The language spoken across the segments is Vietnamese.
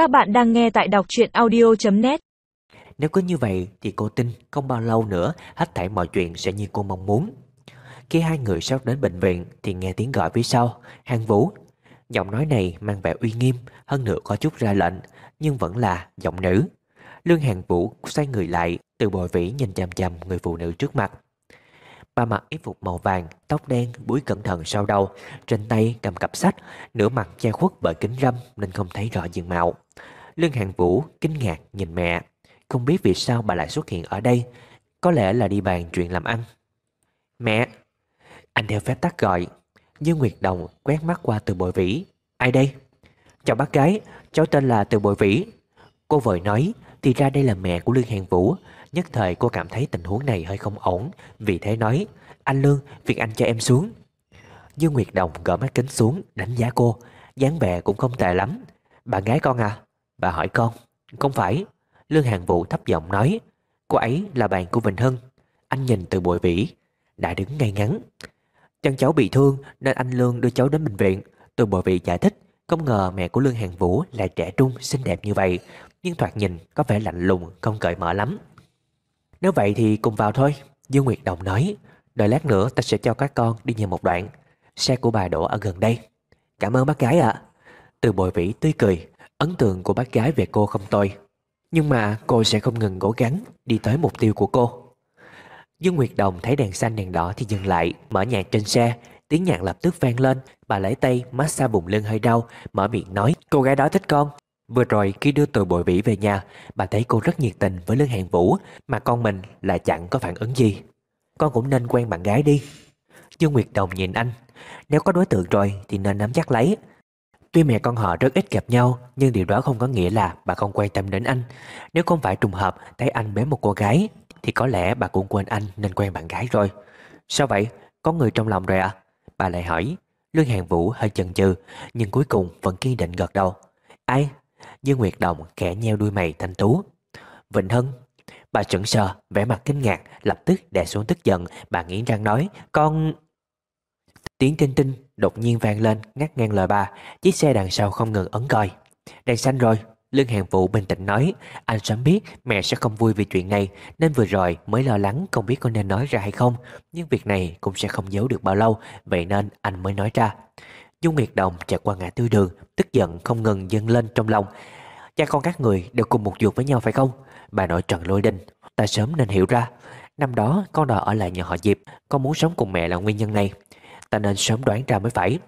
Các bạn đang nghe tại đọc truyện audio.net Nếu cứ như vậy thì cô tin không bao lâu nữa hết thảy mọi chuyện sẽ như cô mong muốn. Khi hai người sắp đến bệnh viện thì nghe tiếng gọi phía sau, Hàng Vũ. Giọng nói này mang vẻ uy nghiêm, hơn nữa có chút ra lệnh, nhưng vẫn là giọng nữ. Lương Hàng Vũ xoay người lại, từ bồi vĩ nhìn chằm chằm người phụ nữ trước mặt. Bà mặc y phục màu vàng, tóc đen, búi cẩn thận sau đầu, trên tay cầm cặp sách, nửa mặt che khuất bởi kính râm nên không thấy rõ diện mạo. Lương Hàng Vũ kinh ngạc nhìn mẹ, không biết vì sao bà lại xuất hiện ở đây, có lẽ là đi bàn chuyện làm ăn. Mẹ! Anh theo phép tắc gọi, Dương Nguyệt Đồng quét mắt qua từ bội vĩ. Ai đây? Chào bác gái, cháu tên là từ bội vĩ. Cô vội nói, thì ra đây là mẹ của Lương Hàng Vũ, Nhất thời cô cảm thấy tình huống này hơi không ổn Vì thế nói Anh Lương, việc anh cho em xuống. Dương Nguyệt Đồng gỡ mắt kính xuống Đánh giá cô dáng vẻ cũng không tệ lắm. Bạn gái con à? Bà hỏi con. Không phải. Lương Hàng Vũ thấp giọng nói Cô ấy là bạn của bình Hân Anh nhìn từ bụi vĩ Đã đứng ngay ngắn. Chân cháu bị thương nên anh Lương đưa cháu đến bệnh viện. Từ bồi vĩ giải thích Không ngờ mẹ của Lương Hàng Vũ lại trẻ trung, xinh đẹp như vậy. Nhưng thoạt nhìn có vẻ lạnh lùng, không cởi mở lắm. Nếu vậy thì cùng vào thôi Dương Nguyệt Đồng nói. Đợi lát nữa ta sẽ cho các con đi nhờ một đoạn Xe của bà đổ ở gần đây. Cảm ơn bác gái ạ. Từ bồi vĩ tươi cười Ấn tượng của bác gái về cô không tồi. Nhưng mà cô sẽ không ngừng cố gắng Đi tới mục tiêu của cô. Dương Nguyệt Đồng thấy đèn xanh đèn đỏ thì dừng lại Mở nhạc trên xe. Tiếng nhạc lập tức vang lên. Bà lấy tay massage vùng lưng hơi đau Mở miệng nói Cô gái đó thích con. Vừa rồi khi đưa từ bội vĩ về nhà, Bà thấy cô rất nhiệt tình với Lương Hàng Vũ, Mà con mình lại chẳng có phản ứng gì. Con cũng nên quen bạn gái đi. Dương Nguyệt Đồng nhìn anh. Nếu có đối tượng rồi thì nên nắm chắc lấy. Tuy mẹ con họ rất ít gặp nhau, Nhưng điều đó không có nghĩa là bà không quan tâm đến anh. Nếu không phải trùng hợp thấy anh bế một cô gái, Thì có lẽ bà cũng quên anh nên quen bạn gái rồi. Sao vậy? Có người trong lòng rồi à? Bà lại hỏi. Lương Hàng Vũ hơi chần chừ, Nhưng cuối cùng vẫn kiên định gật đầu. Ai? Dương Nguyệt Đồng khẽ nheo đuôi mày thanh tú. Vịnh Hân Bà sững sờ, vẻ mặt kinh ngạc Lập tức đè xuống tức giận. Bà nghiến răng nói Con... Tiếng tinh tinh đột nhiên vang lên Ngắt ngang lời bà. Chiếc xe đằng sau không ngừng ấn còi. Đèn xanh rồi. Lương Hàng Vũ bình tĩnh nói Anh sớm biết mẹ sẽ không vui vì chuyện này Nên vừa rồi mới lo lắng không biết có nên nói ra hay không. Nhưng việc này cũng sẽ không giấu được bao lâu Vậy nên anh mới nói ra. Dung Nguyệt Đồng chạy qua ngã tư đường, Tức giận không ngừng dâng lên trong lòng. Cha con các người đều cùng một ruột với nhau, phải không? Bà nội Trần Lôi Đinh Ta sớm nên hiểu ra. Năm đó, con đòi ở lại nhà họ Diệp, Con muốn sống cùng mẹ là nguyên nhân này. Ta nên sớm đoán ra mới phải.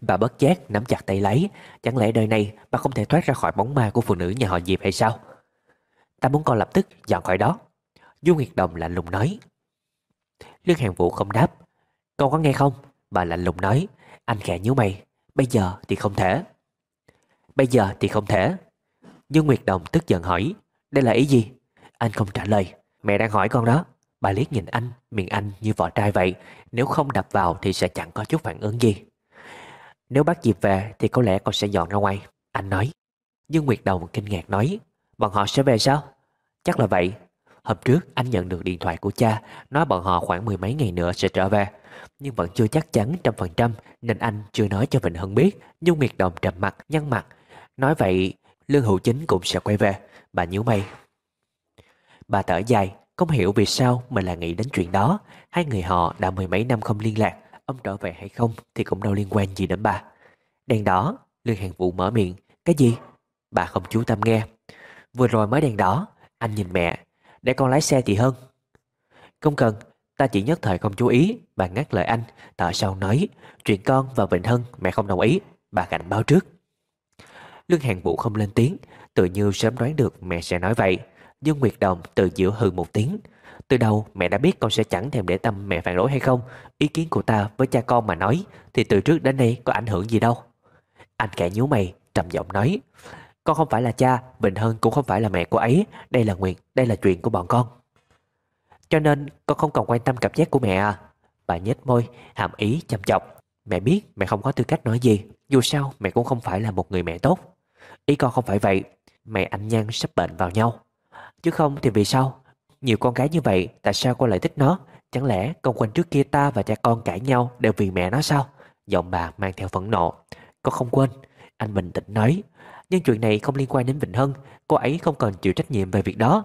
Bà bất giác nắm chặt tay lấy, Chẳng lẽ đời này bà không thể thoát ra khỏi bóng ma của phụ nữ nhà họ Diệp hay sao? Ta muốn con lập tức dọn khỏi đó. Du Nguyệt Đồng lạnh lùng nói. Lương Hàng Vũ không đáp. Con có nghe không? Bà lạnh lùng nói. Anh khẽ nhíu mày. Bây giờ thì không thể. Bây giờ thì không thể. Nhưng Nguyệt Đồng tức giận hỏi, Đây là ý gì? Anh không trả lời. Mẹ đang hỏi con đó. Bà liếc nhìn anh, Miệng anh như vỏ trai vậy. Nếu không đập vào thì sẽ chẳng có chút phản ứng gì. Nếu bắt dịp về thì có lẽ con sẽ dọn ra ngoài, Anh nói. Nhưng Nguyệt Đồng kinh ngạc nói, Bọn họ sẽ về sao? Chắc là vậy. Hôm trước anh nhận được điện thoại của cha, Nói bọn họ khoảng mười mấy ngày nữa sẽ trở về. Nhưng vẫn chưa chắc chắn trăm phần trăm Nên anh chưa nói cho Vịnh Hân biết. Nhưng Nguyệt Đồng trầm mặt, nhăn mặt. Nói vậy Lương Hữu Chính cũng sẽ quay về. Bà nhíu mày. Bà thở dài Không hiểu vì sao mình lại nghĩ đến chuyện đó. Hai người họ đã mười mấy năm không liên lạc Ông trở về hay không thì cũng đâu liên quan gì đến bà. Đèn đỏ Lương Hàng Vũ mở miệng. Cái gì? Bà không chú tâm nghe. Vừa rồi mới đèn đỏ Anh nhìn mẹ. Để con lái xe thì hơn Không cần Ta chỉ nhất thời không chú ý. Bà ngắt lời anh. Thở sâu nói Chuyện con và bệnh thân mẹ không đồng ý. Bà cảnh báo trước. Lương Hàng Vũ không lên tiếng. Tự như sớm đoán được mẹ sẽ nói vậy. Dương Nguyệt Đồng từ giữa hừ một tiếng. Từ đầu mẹ đã biết con sẽ chẳng thèm để tâm mẹ phản đối hay không. Ý kiến của ta với cha con mà nói Thì từ trước đến nay có ảnh hưởng gì đâu. Anh kẻ nhíu mày trầm giọng nói Con không phải là cha Bình Hân cũng không phải là mẹ của ấy. Đây là nguyện, đây là chuyện của bọn con. Cho nên con không còn quan tâm cảm giác của mẹ à. Bà nhếch môi, Hàm ý chăm chọc. Mẹ biết mẹ không có tư cách nói gì, Dù sao mẹ cũng không phải là một người mẹ tốt. Ý con không phải vậy, Mẹ anh Nhan sắp bệnh vào nhau. Chứ không thì vì sao? Nhiều con gái như vậy, tại sao con lại thích nó? Chẳng lẽ con quanh trước kia ta và cha con cãi nhau Đều vì mẹ nó sao? Giọng bà mang theo phẫn nộ. Con không quên, Anh bình tĩnh nói. Nhưng chuyện này không liên quan đến Vịnh Hân, Cô ấy không cần chịu trách nhiệm về việc đó.